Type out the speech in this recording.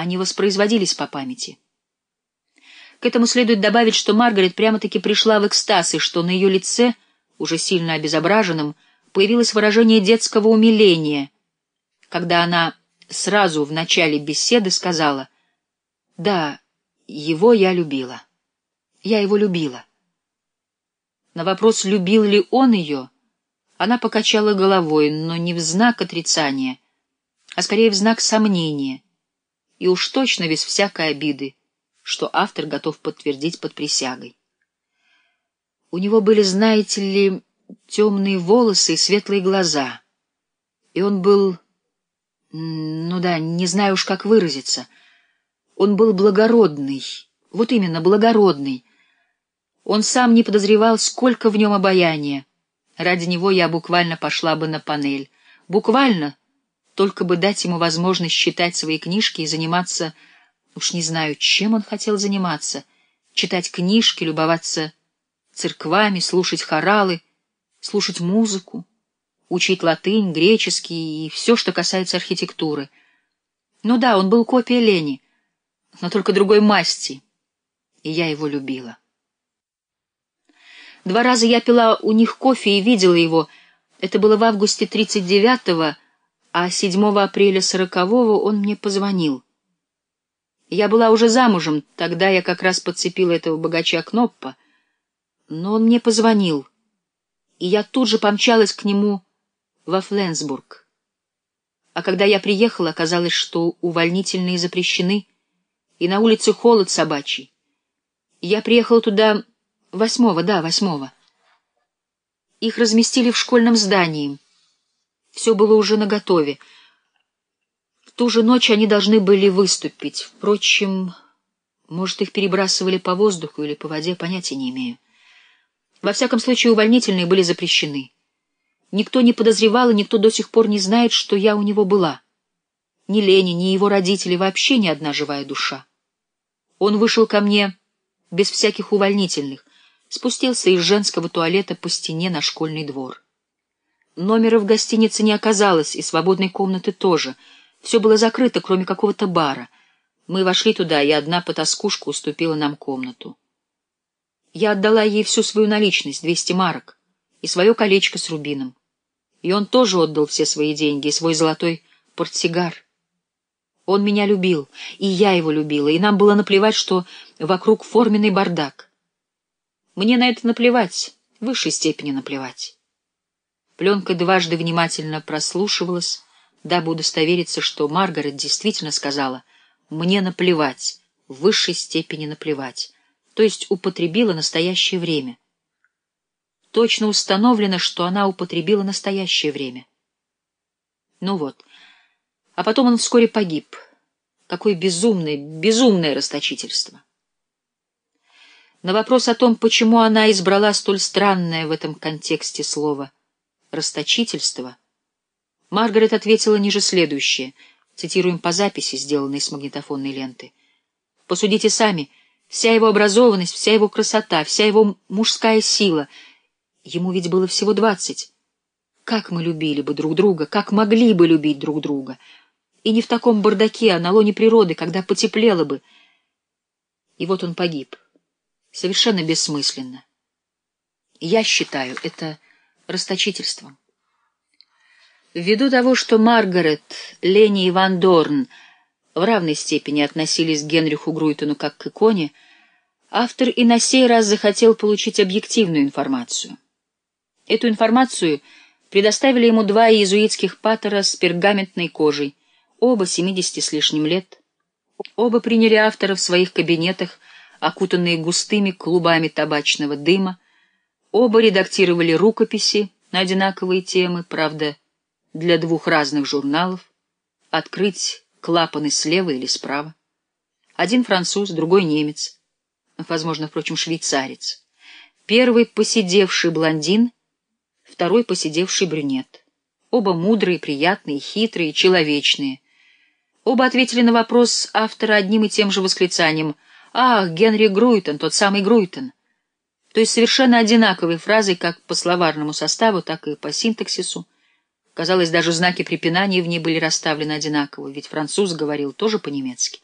они воспроизводились по памяти. К этому следует добавить, что Маргарет прямо-таки пришла в экстаз, и что на ее лице, уже сильно обезображенном, появилось выражение детского умиления, когда она сразу в начале беседы сказала «Да, его я любила. Я его любила». На вопрос, любил ли он ее, она покачала головой, но не в знак отрицания, а скорее в знак сомнения, и уж точно без всякой обиды, что автор готов подтвердить под присягой. У него были, знаете ли, темные волосы и светлые глаза, и он был, ну да, не знаю уж как выразиться, он был благородный, вот именно благородный, он сам не подозревал, сколько в нем обаяния. Ради него я буквально пошла бы на панель. Буквально, только бы дать ему возможность читать свои книжки и заниматься, уж не знаю, чем он хотел заниматься, читать книжки, любоваться церквами, слушать хоралы, слушать музыку, учить латынь, греческий и все, что касается архитектуры. Ну да, он был копия Лени, но только другой масти, и я его любила. Два раза я пила у них кофе и видела его. Это было в августе 39-го, а 7 апреля 40-го он мне позвонил. Я была уже замужем, тогда я как раз подцепила этого богача Кноппа. Но он мне позвонил, и я тут же помчалась к нему во Фленсбург. А когда я приехала, оказалось, что увольнительные запрещены, и на улице холод собачий. Я приехала туда Восьмого, да, восьмого. Их разместили в школьном здании. Все было уже наготове. В ту же ночь они должны были выступить. Впрочем, может, их перебрасывали по воздуху или по воде, понятия не имею. Во всяком случае, увольнительные были запрещены. Никто не подозревал, и никто до сих пор не знает, что я у него была. Ни Лени, ни его родители, вообще ни одна живая душа. Он вышел ко мне без всяких увольнительных, спустился из женского туалета по стене на школьный двор. Номера в гостинице не оказалось, и свободной комнаты тоже. Все было закрыто, кроме какого-то бара. Мы вошли туда, и одна потаскушка уступила нам комнату. Я отдала ей всю свою наличность, двести марок, и свое колечко с рубином. И он тоже отдал все свои деньги и свой золотой портсигар. Он меня любил, и я его любила, и нам было наплевать, что вокруг форменный бардак. Мне на это наплевать, в высшей степени наплевать. Пленка дважды внимательно прослушивалась, дабы удостовериться, что Маргарет действительно сказала «мне наплевать, в высшей степени наплевать», то есть употребила настоящее время. Точно установлено, что она употребила настоящее время. Ну вот. А потом он вскоре погиб. Какое безумное, безумное расточительство. На вопрос о том, почему она избрала столь странное в этом контексте слово «расточительство», Маргарет ответила ниже следующее, цитируем по записи, сделанной с магнитофонной ленты. «Посудите сами, вся его образованность, вся его красота, вся его мужская сила. Ему ведь было всего двадцать. Как мы любили бы друг друга, как могли бы любить друг друга. И не в таком бардаке, а на лоне природы, когда потеплело бы. И вот он погиб» совершенно бессмысленно. Я считаю это расточительством. Ввиду того, что Маргарет, Лени и Ван Дорн в равной степени относились к Генриху Груйтону как к иконе, автор и на сей раз захотел получить объективную информацию. Эту информацию предоставили ему два иезуитских патера с пергаментной кожей, оба 70 с лишним лет. Оба приняли автора в своих кабинетах, окутанные густыми клубами табачного дыма. Оба редактировали рукописи на одинаковые темы, правда, для двух разных журналов. Открыть клапаны слева или справа. Один француз, другой немец. Возможно, впрочем, швейцарец. Первый посидевший блондин, второй посидевший брюнет. Оба мудрые, приятные, хитрые, человечные. Оба ответили на вопрос автора одним и тем же восклицанием — «Ах, Генри Груйтон, тот самый Груйтон!» То есть совершенно одинаковые фразы как по словарному составу, так и по синтаксису. Казалось, даже знаки препинания в ней были расставлены одинаково, ведь француз говорил тоже по-немецки.